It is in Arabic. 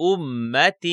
أُمَّةٍ